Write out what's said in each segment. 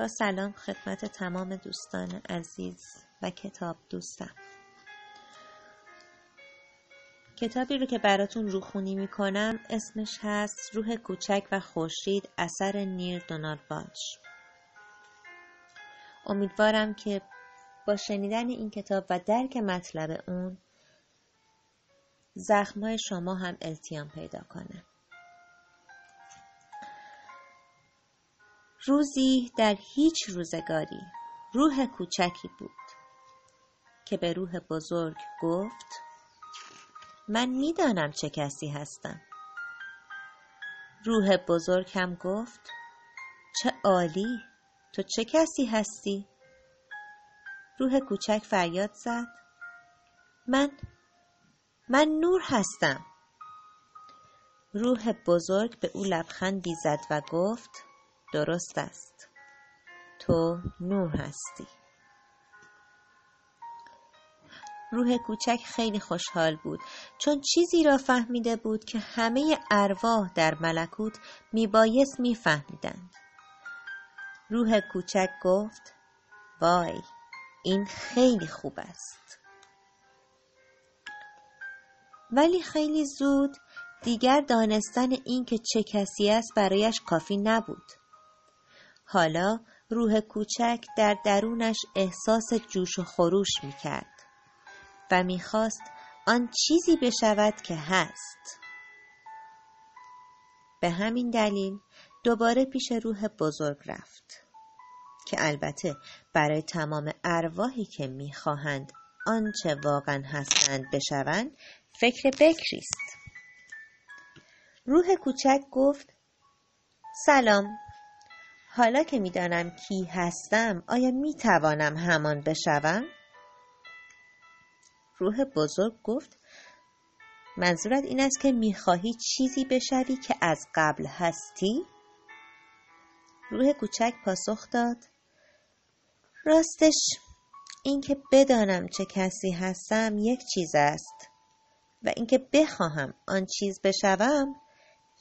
با سلام خدمت تمام دوستان عزیز و کتاب دوستم. کتابی رو که براتون روخونی می‌کنم اسمش هست روح کوچک و خورشید اثر نیر دونالد باش امیدوارم که با شنیدن این کتاب و درک مطلب اون زخمای شما هم التیام پیدا کنه. روزی در هیچ روزگاری روح کوچکی بود که به روح بزرگ گفت من می‌دانم چه کسی هستم. روح بزرگ هم گفت چه عالی تو چه کسی هستی؟ روح کوچک فریاد زد من من نور هستم. روح بزرگ به او لبخندی زد و گفت درست است. تو نور هستی. روح کوچک خیلی خوشحال بود. چون چیزی را فهمیده بود که همه ارواح در ملکوت میبایست میفهمیدند. روح کوچک گفت وای این خیلی خوب است. ولی خیلی زود دیگر دانستن این که چه کسی است برایش کافی نبود. حالا روح کوچک در درونش احساس جوش و خروش می کرد و می‌خواست آن چیزی بشود که هست. به همین دلیل دوباره پیش روح بزرگ رفت که البته برای تمام ارواحی که می‌خواهند آنچه واقعا هستند بشوند فکر بکری است. روح کوچک گفت سلام. حالا که می‌دانم کی هستم آیا می‌توانم همان بشوم؟ روح بزرگ گفت منظورت این است که می‌خواهی چیزی بشوی که از قبل هستی؟ روح کوچک پاسخ داد راستش اینکه بدانم چه کسی هستم یک چیز است و اینکه بخواهم آن چیز بشوم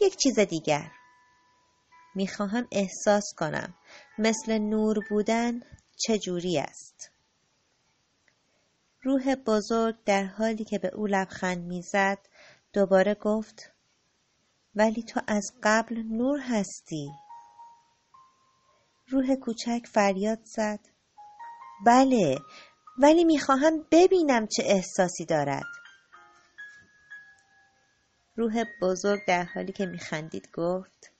یک چیز دیگر. می‌خواهم احساس کنم. مثل نور بودن چجوری است؟ روح بزرگ در حالی که به او لبخند می‌زد دوباره گفت ولی تو از قبل نور هستی. روح کوچک فریاد زد. بله ولی می‌خواهم ببینم چه احساسی دارد. روح بزرگ در حالی که میخندید گفت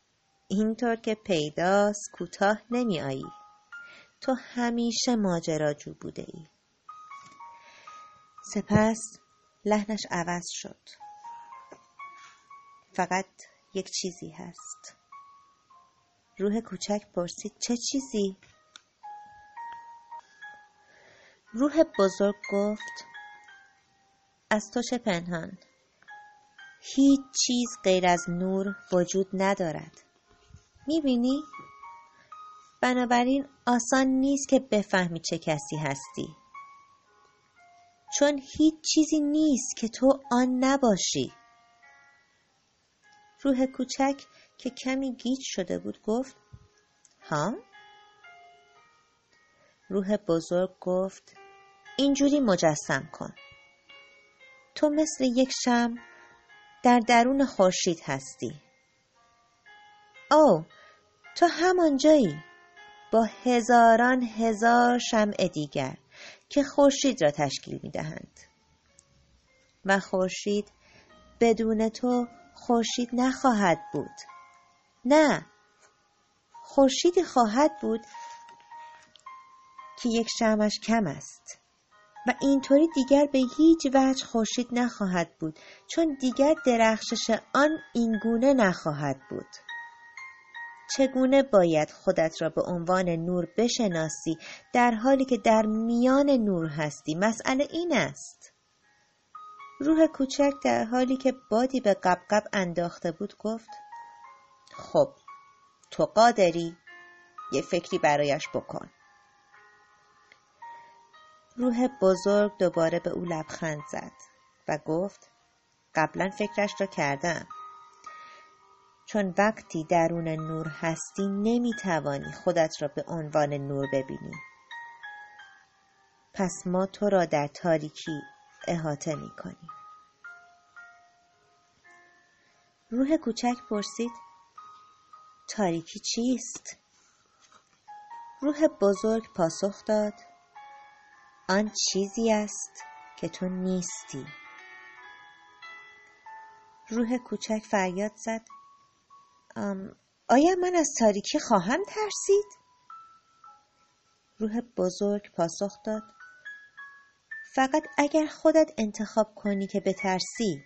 اینطور که پیداست کوتاه نمی آیی. تو همیشه ماجراجو بوده ای. سپس لحنش عوض شد. فقط یک چیزی هست. روح کوچک پرسید چه چیزی؟ روح بزرگ گفت از تو چه پنهان؟ هیچ چیز غیر از نور وجود ندارد. می‌بینی؟ بنابراین آسان نیست که بفهمی چه کسی هستی چون هیچ چیزی نیست که تو آن نباشی روح کوچک که کمی گیج شده بود گفت ها؟ روح بزرگ گفت اینجوری مجسم کن تو مثل یک شم در درون خورشید هستی او تو همانجایی با هزاران هزار شمع دیگر که خورشید را تشکیل می دهند و خورشید بدون تو خورشید نخواهد بود. نه خورشیدی خواهد بود که یک شمش کم است. و اینطوری دیگر به هیچ وجه خورشید نخواهد بود چون دیگر درخشش آن اینگونه نخواهد بود. چگونه باید خودت را به عنوان نور بشناسی در حالی که در میان نور هستی؟ مسئله این است. روح کوچک در حالی که بادی به قبقب انداخته بود گفت خب تو قادری یه فکری برایش بکن. روح بزرگ دوباره به او لبخند زد و گفت قبلا فکرش را کردم. چون وقتی درون نور هستی نمی‌توانی خودت را به عنوان نور ببینی پس ما تو را در تاریکی احاطه می کنیم. روح کوچک پرسید تاریکی چیست؟ روح بزرگ پاسخ داد آن چیزی است که تو نیستی روح کوچک فریاد زد آیا من از تاریکی خواهم ترسید؟ روح بزرگ پاسخ داد. فقط اگر خودت انتخاب کنی که بترسی.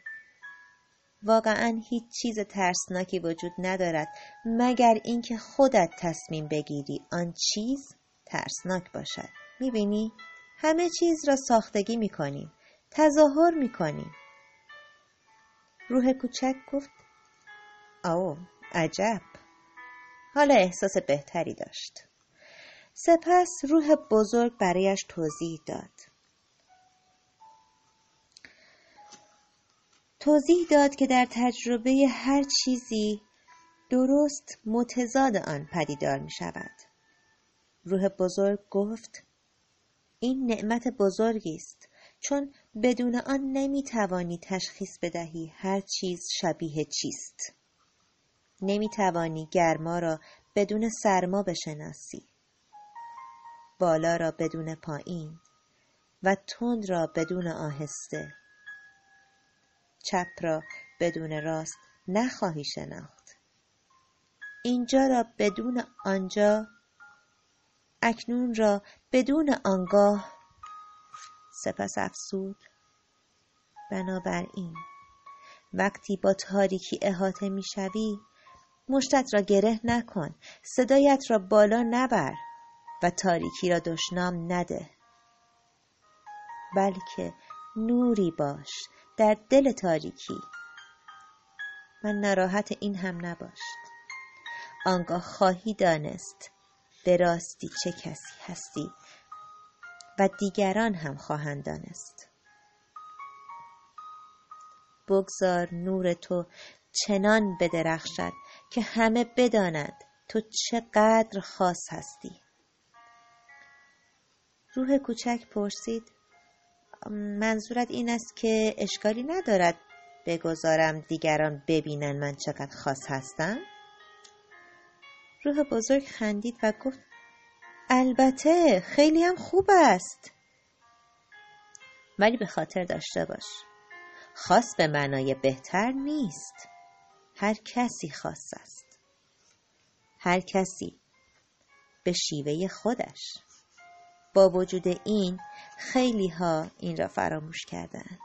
واقعا هیچ چیز ترسناکی وجود ندارد مگر اینکه خودت تصمیم بگیری آن چیز ترسناک باشد. می‌بینی؟ همه چیز را ساختگی می‌کنیم تظاهر می‌کنیم روح کوچک گفت او عجب حالا احساس بهتری داشت سپس روح بزرگ برایش توضیح داد توضیح داد که در تجربه هر چیزی درست متضاد آن پدیدار می شود. روح بزرگ گفت این نعمت بزرگی است چون بدون آن نمی توانی تشخیص بدهی هر چیز شبیه چیست. نمی توانی گرما را بدون سرما بشناسی. بالا را بدون پایین و تند را بدون آهسته. چپ را بدون راست نخواهی شناخت اینجا را بدون آنجا اکنون را بدون آنگاه سپس افسود بنابراین وقتی با تاریکی احاطه می‌شوی مشتت را گره نکن. صدایت را بالا نبر و تاریکی را دشنام نده. بلکه نوری باش در دل تاریکی. من ناراحت این هم نباش آنگاه خواهی دانست به راستی چه کسی هستی و دیگران هم خواهند دانست. بگذار نور تو چنان بدرخشد که همه بدانند تو چقدر خاص هستی. روح کوچک پرسید منظورت این است که اشکالی ندارد بگذارم دیگران ببینن من چقدر خاص هستم؟ روح بزرگ خندید و گفت البته خیلی هم خوب است. ولی به خاطر داشته باش خاص به معنای بهتر نیست. هر کسی خاص است هر کسی به شیوه خودش با وجود این خیلی ها این را فراموش کردند.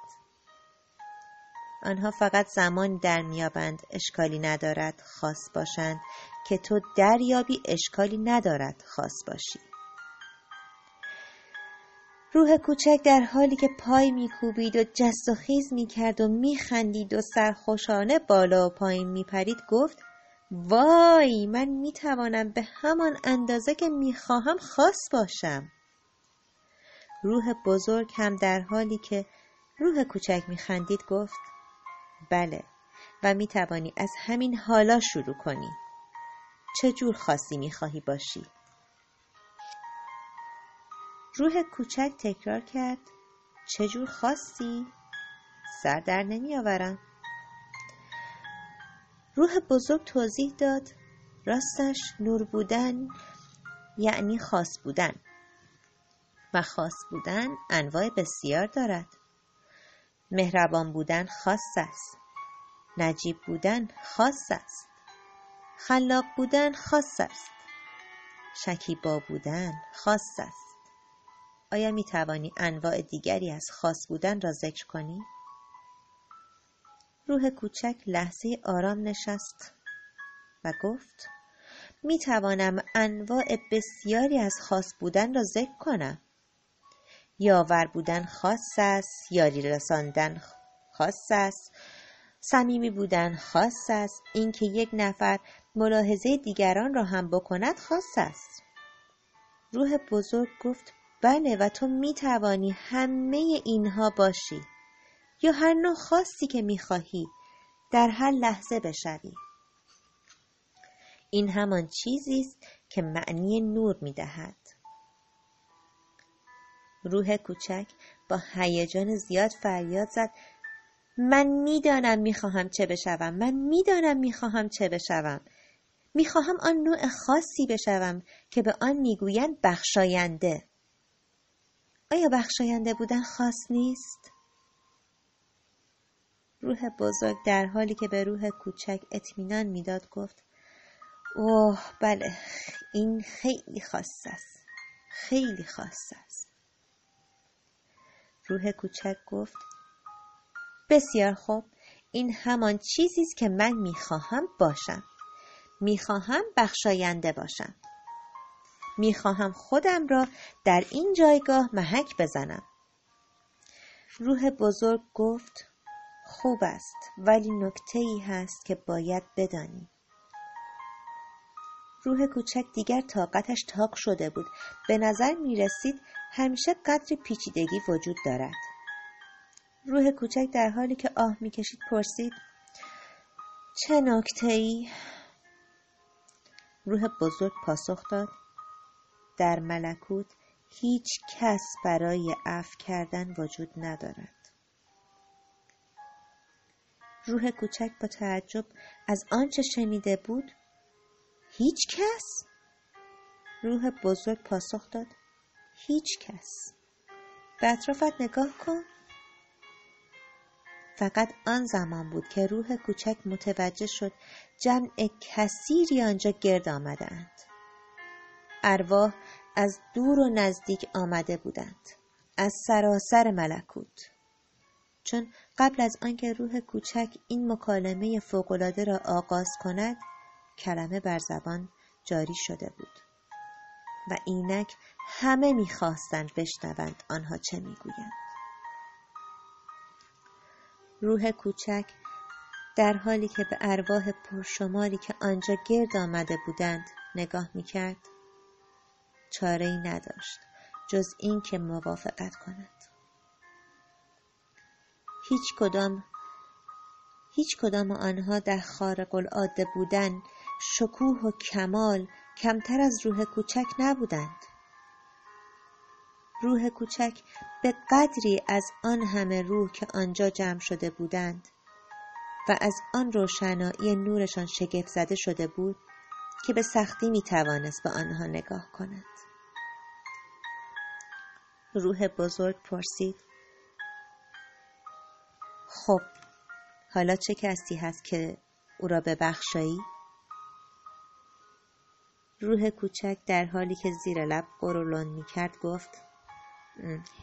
آنها فقط زمان در میابند اشکالی ندارد خاص باشند که تو دریابی اشکالی ندارد خاص باشی. روح کوچک در حالی که پای میکوبید و جست و خیز می‌کرد و میخندید و سرخوشانه بالا و پایین میپرید گفت وای من می‌توانم به همان اندازه که می‌خواهم خاص باشم. روح بزرگ هم در حالی که روح کوچک میخندید گفت بله و می توانی از همین حالا شروع کنی. چه جور خاصی می‌خواهی باشی؟ روح کوچک تکرار کرد. چه جور خاصی؟ سر در نمی آورم. روح بزرگ توضیح داد. راستش نور بودن یعنی خاص بودن. و خاص بودن انواع بسیار دارد. مهربان بودن خاص است. نجیب بودن خاص است. خلاق بودن خاص است. شکیبا بودن خاص است. آیا می توانی انواع دیگری از خاص بودن را ذکر کنی؟ روح کوچک لحظه آرام نشست و گفت می توانم انواع بسیاری از خاص بودن را ذکر کنم یاور بودن خاص است یاری رساندن خاص است صمیمی بودن خاص است اینکه یک نفر ملاحظه دیگران را هم بکند خاص است روح بزرگ گفت بله و تو می توانی همه اینها باشی. یا هر نوع خاصی که می خواهی در هر لحظه بشوی. این همان چیزی است که معنی نور می دهد. روح کوچک با هیجان زیاد فریاد زد. من می‌دانم می‌خواهم چه بشوم. من می‌دانم می‌خواهم چه بشوم. می‌خواهم آن نوع خاصی بشوم که به آن می‌گویند بخشاینده. آیا بخشاینده بودن خاص نیست؟ روح بزرگ در حالی که به روح کوچک اطمینان می‌داد گفت اوه بله این خیلی خاص است خیلی خاص است. روح کوچک گفت بسیار خوب این همان چیزی است که من می‌خواهم باشم می‌خواهم بخشاینده باشم. می‌خواهم خودم را در این جایگاه محک بزنم. روح بزرگ گفت خوب است ولی نکته ای هست که باید بدانی. روح کوچک دیگر طاقتش تاق شده بود. به نظر می رسید همیشه قدر پیچیدگی وجود دارد. روح کوچک در حالی که آه می‌کشید پرسید چه نکته ای؟ روح بزرگ پاسخ داد در ملکوت هیچ کس برای عفو کردن وجود ندارد روح کوچک با تعجب از آنچه شنیده بود هیچ کس؟ روح بزرگ پاسخ داد هیچ کس به اطرافت نگاه کن فقط آن زمان بود که روح کوچک متوجه شد جمع کثیری آنجا گرد آمدند. ارواح از دور و نزدیک آمده بودند. از سراسر ملکوت. چون قبل از آنکه روح کوچک این مکالمه فوقالعاده را آغاز کند کلمه بر زبان جاری شده بود و اینک همه می‌خواستند بشنوند آنها چه می‌گویند روح کوچک در حالی که به ارواح پرشماری که آنجا گرد آمده بودند نگاه می‌کرد چاره ای نداشت جز این که موافقت کند. هیچ کدام هیچ کدام آنها در خارق العاده بودن شکوه و کمال کمتر از روح کوچک نبودند. روح کوچک به قدری از آن همه روح که آنجا جمع شده بودند و از آن روشنایی نورشان شگفت زده شده بود که به سختی می توانست به آنها نگاه کند. روح بزرگ پرسید خب حالا چه کسی هست که او را ببخشایی؟ روح کوچک در حالی که زیر لب قرولان می کرد گفت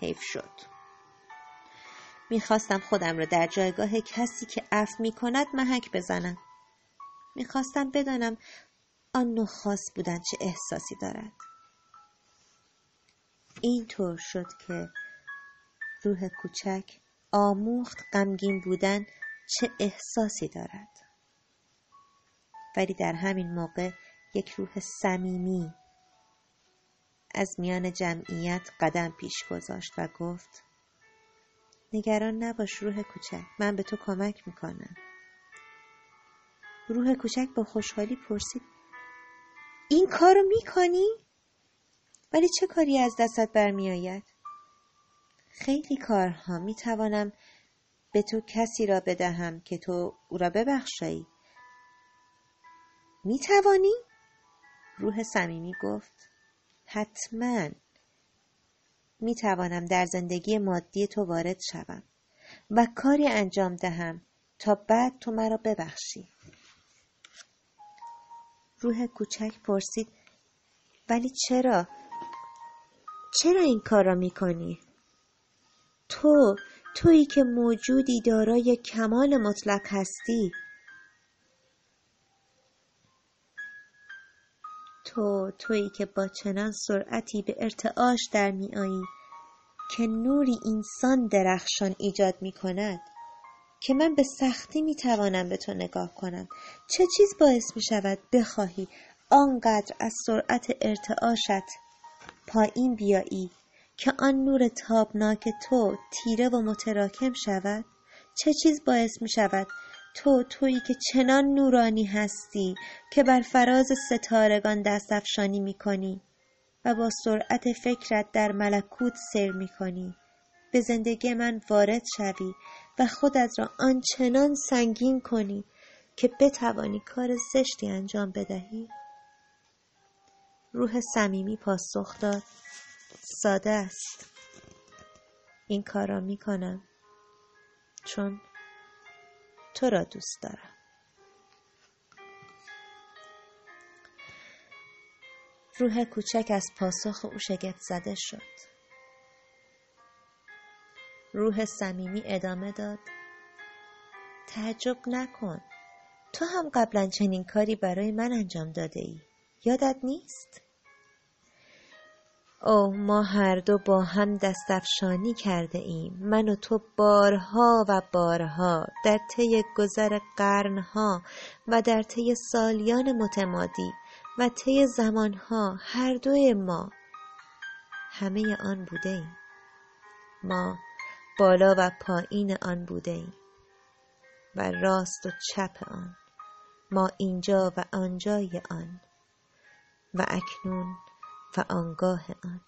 حیف شد می‌خواستم خودم را در جایگاه کسی که اف می کند محک بزنم می‌خواستم بدانم آن نوع خاص بودن چه احساسی دارد. این طور شد که روح کوچک آموخت غمگین بودن چه احساسی دارد. ولی در همین موقع یک روح صمیمی از میان جمعیت قدم پیش گذاشت و گفت نگران نباش روح کوچک من به تو کمک می‌کنم. روح کوچک با خوشحالی پرسید این کارو می‌کنی؟ ولی چه کاری از دستت برمیآید؟ خیلی کارها می‌توانم به تو کسی را بدهم که تو او را ببخشایی می‌توانی؟ روح صمیمی گفت حتما می توانم در زندگی مادی تو وارد شوم و کاری انجام دهم تا بعد تو مرا ببخشی روح کوچک پرسید ولی چرا؟ چرا این کار را می کنی؟ تو تویی که موجودی دارای کمال مطلق هستی تو تویی که با چنان سرعتی به ارتعاش در می آیی که نوری اینسان درخشان ایجاد می کند که من به سختی می توانم به تو نگاه کنم. چه چیز باعث می شود بخواهی آنقدر از سرعت ارتعاشت پایین بیایی که آن نور تابناک تو تیره و متراکم شود؟ چه چیز باعث می شود تو تویی که چنان نورانی هستی که بر فراز ستارگان دست افشانی می کنی و با سرعت فکرت در ملکوت سیر می کنی به زندگی من وارد شوی و خودت را آنچنان سنگین کنی که بتوانی کار زشتی انجام بدهی. روح صمیمی پاسخ داد. ساده است. این کار را می کنم. چون تو را دوست دارم. روح کوچک از پاسخ او شگفت زده شد. روح صمیمی ادامه داد. تعجب نکن. تو هم قبلا چنین کاری برای من انجام داده ای یادت نیست؟ اوه ما هر دو با هم دستفشانی کرده ایم. من و تو بارها و بارها در طی گذر قرنها و در طی سالیان متمادی و طی زمانها هر دوی ما همه آن بوده ایم. ما بالا و پایین آن بوده ایم و راست و چپ آن ما اینجا و آنجای آن و اکنون و آنگاه آن.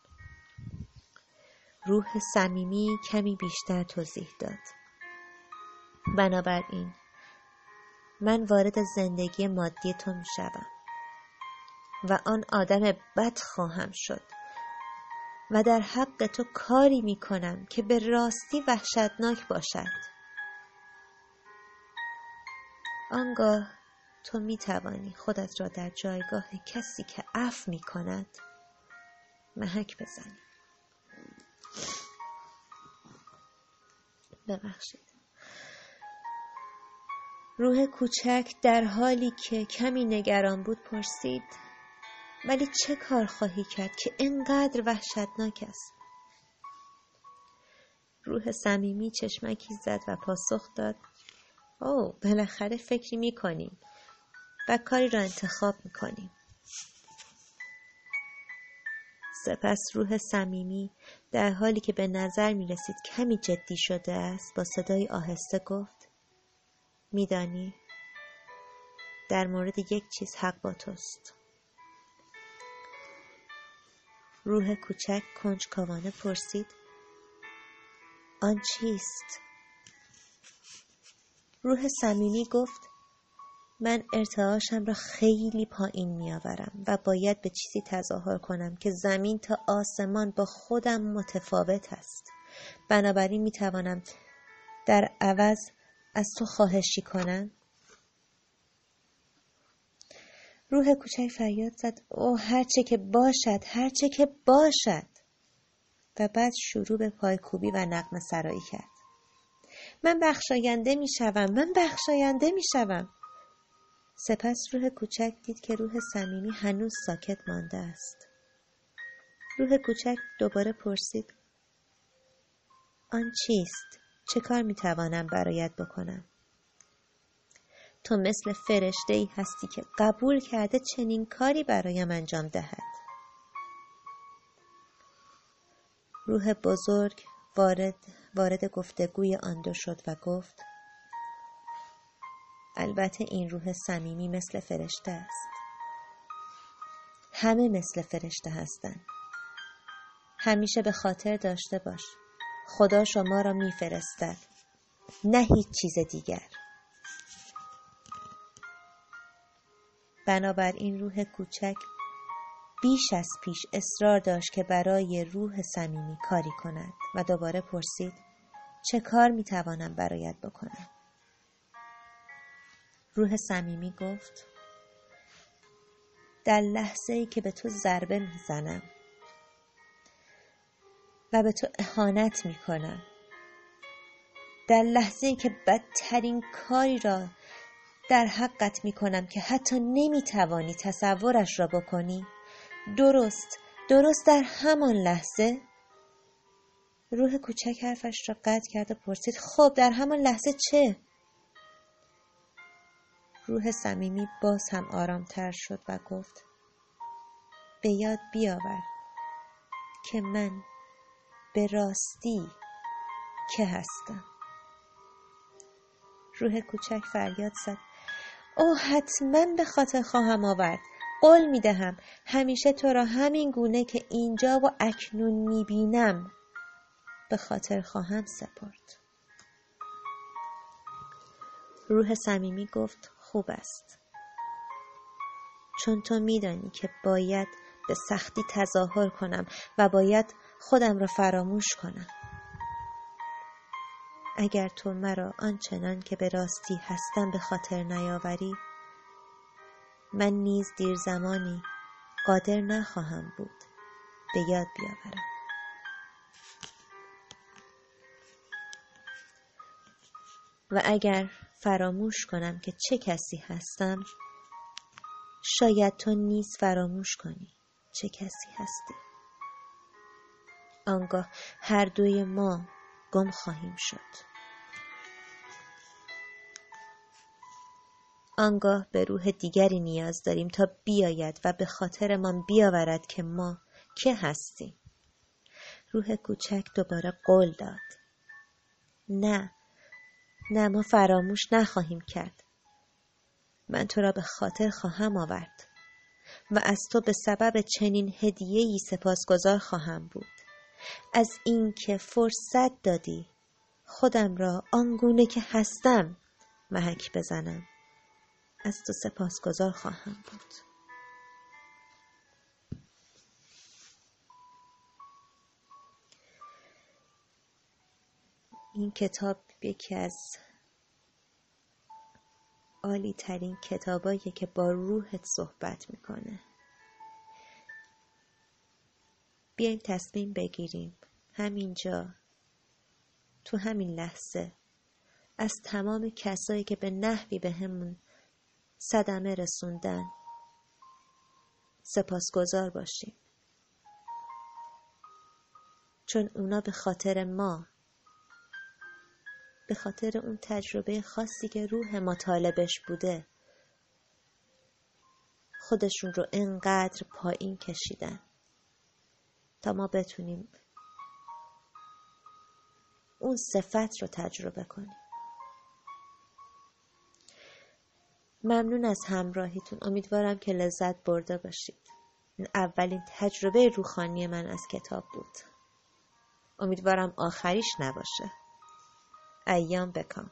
روح صمیمی کمی بیشتر توضیح داد. بنابراین من وارد زندگی مادی تو می شدم و آن آدم بد خواهم شد. و در حق تو کاری می کنم که به راستی وحشتناک باشد. آنگاه تو می توانی خودت را در جایگاه کسی که عف می کند محک بزنی. ببخشید. روح کوچک در حالی که کمی نگران بود پرسید ولی چه کار خواهی کرد که اینقدر وحشتناک است؟ روح صمیمی چشمکی زد و پاسخ داد. او بالاخره فکری می‌کنیم و کاری را انتخاب می‌کنیم. سپس روح صمیمی در حالی که به نظر می رسید کمی جدی شده است با صدای آهسته گفت میدانی در مورد یک چیز حق با توست. روح کوچک کنجکاوانه پرسید آن چیست؟ روح صمیمی گفت من ارتعاشم را خیلی پایین میآورم و باید به چیزی تظاهر کنم که زمین تا آسمان با خودم متفاوت است. بنابراین می توانم در عوض از تو خواهشی کنم؟ روح کوچک فریاد زد. او هرچه که باشد هرچه که باشد. و بعد شروع به پایکوبی و نقم سرایی کرد. من بخشاینده می شوم من بخشاینده می شوم. سپس روح کوچک دید که روح صمیمی هنوز ساکت مانده است. روح کوچک دوباره پرسید. آن چیست؟ چه کار می توانم برایت بکنم؟ تو مثل فرشته ای هستی که قبول کرده چنین کاری برایم انجام دهد. روح بزرگ وارد, وارد گفتگوی آن دو شد و گفت البته این روح صمیمی مثل فرشته است. همه مثل فرشته هستند همیشه به خاطر داشته باش. خدا شما را میفرستد. نه هیچ چیز دیگر. بنابراین روح کوچک بیش از پیش اصرار داشت که برای روح صمیمی کاری کند و دوباره پرسید چه کار می توانم برایت بکنم؟ روح صمیمی گفت در لحظه ای که به تو ضربه می‌زنم و به تو اهانت می‌کنم در لحظه ای که بدترین کاری را در حقت می‌کنم که حتی نمی‌توانی تصورش را بکنی. درست درست در همان لحظه. روح کوچک حرفش را قطع کرد و پرسید خب در همان لحظه چه؟ روح صمیمی باز هم آرامتر شد و گفت به یاد بیاور که من به راستی که هستم. روح کوچک فریاد زد. او حتما به خاطر خواهم آورد. قول می دهم همیشه تو را همین گونه که اینجا و اکنون می بینم به خاطر خواهم سپرد. روح صمیمی گفت خوب است. چون تو میدانی که باید به سختی تظاهر کنم و باید خودم را فراموش کنم. اگر تو مرا آنچنان که به راستی هستم به خاطر نیاوری من نیز دیر زمانی قادر نخواهم بود. به یاد بیاورم. و اگر فراموش کنم که چه کسی هستم شاید تو نیز فراموش کنی چه کسی هستی. آنگاه هر دوی ما گم خواهیم شد. آنگاه به روح دیگری نیاز داریم تا بیاید و به خاطرمان بیاورد که ما که هستیم. روح کوچک دوباره قول داد. نه نه ما فراموش نخواهیم کرد. من تو را به خاطر خواهم آورد و از تو به سبب چنین هدیه‌ای سپاسگزار خواهم بود. از اینکه فرصت دادی خودم را آنگونه که هستم محک بزنم. از تو سپاسگزار خواهم بود. این کتاب یکی از عالی ترین کتابایی که با روحت صحبت می‌کنه. بیایم تصمیم بگیریم. همینجا. تو همین لحظه. از تمام کسایی که به نحوی به همون صدمه رسوندن سپاسگزار باشیم. چون اونا به خاطر ما به خاطر اون تجربه خاصی که روح ما طالبش بوده خودشون رو انقدر پایین کشیدن. تا ما بتونیم اون صفت رو تجربه کنیم. ممنون از همراهیتون. امیدوارم که لذت برده باشید. این اولین تجربه روخانی من از کتاب بود. امیدوارم آخریش نباشه. ایام بکام.